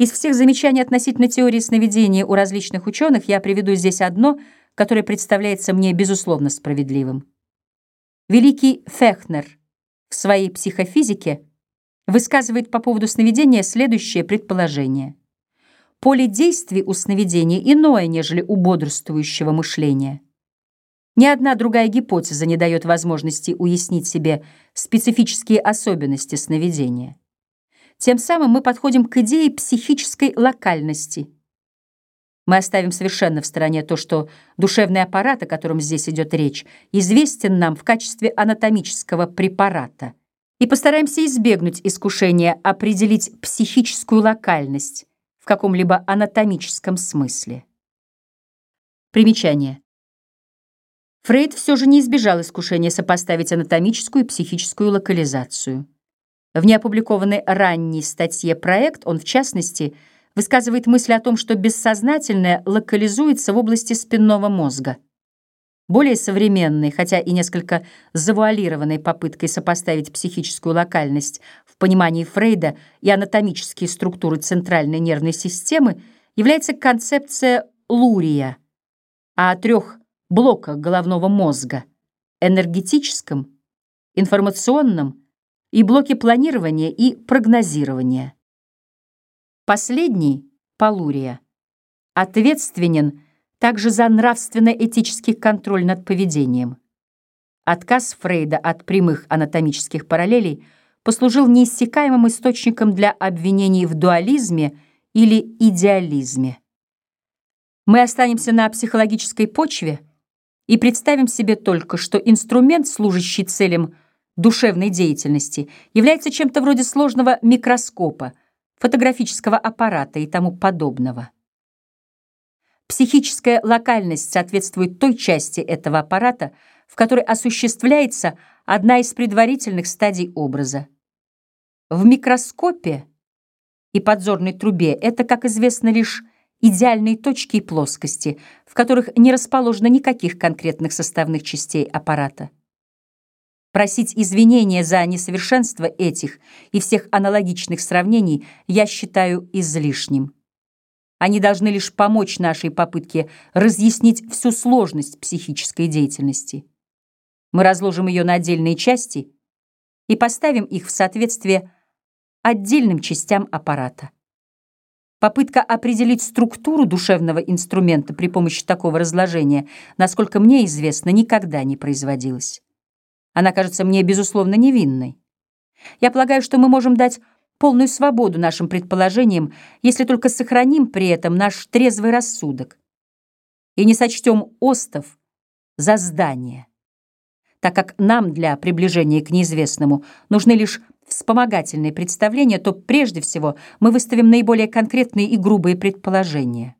Из всех замечаний относительно теории сновидения у различных ученых я приведу здесь одно, которое представляется мне безусловно справедливым. Великий Фехнер в своей психофизике высказывает по поводу сновидения следующее предположение. Поле действий у сновидения иное, нежели у бодрствующего мышления. Ни одна другая гипотеза не дает возможности уяснить себе специфические особенности сновидения. Тем самым мы подходим к идее психической локальности. Мы оставим совершенно в стороне то, что душевный аппарат, о котором здесь идет речь, известен нам в качестве анатомического препарата, и постараемся избегнуть искушения определить психическую локальность в каком-либо анатомическом смысле. Примечание. Фрейд все же не избежал искушения сопоставить анатомическую и психическую локализацию. В неопубликованной ранней статье «Проект» он, в частности, высказывает мысль о том, что бессознательное локализуется в области спинного мозга. Более современной, хотя и несколько завуалированной попыткой сопоставить психическую локальность в понимании Фрейда и анатомические структуры центральной нервной системы является концепция Лурия о трех блоках головного мозга — энергетическом, информационном и блоки планирования и прогнозирования. Последний, Палурия, ответственен также за нравственно-этический контроль над поведением. Отказ Фрейда от прямых анатомических параллелей послужил неиссякаемым источником для обвинений в дуализме или идеализме. Мы останемся на психологической почве и представим себе только, что инструмент, служащий целям душевной деятельности является чем-то вроде сложного микроскопа, фотографического аппарата и тому подобного. Психическая локальность соответствует той части этого аппарата, в которой осуществляется одна из предварительных стадий образа. В микроскопе и подзорной трубе это, как известно, лишь идеальные точки и плоскости, в которых не расположено никаких конкретных составных частей аппарата. Просить извинения за несовершенство этих и всех аналогичных сравнений я считаю излишним. Они должны лишь помочь нашей попытке разъяснить всю сложность психической деятельности. Мы разложим ее на отдельные части и поставим их в соответствие отдельным частям аппарата. Попытка определить структуру душевного инструмента при помощи такого разложения, насколько мне известно, никогда не производилась. Она кажется мне, безусловно, невинной. Я полагаю, что мы можем дать полную свободу нашим предположениям, если только сохраним при этом наш трезвый рассудок и не сочтем остов за здание, так как нам для приближения к неизвестному нужны лишь вспомогательные представления, то прежде всего мы выставим наиболее конкретные и грубые предположения.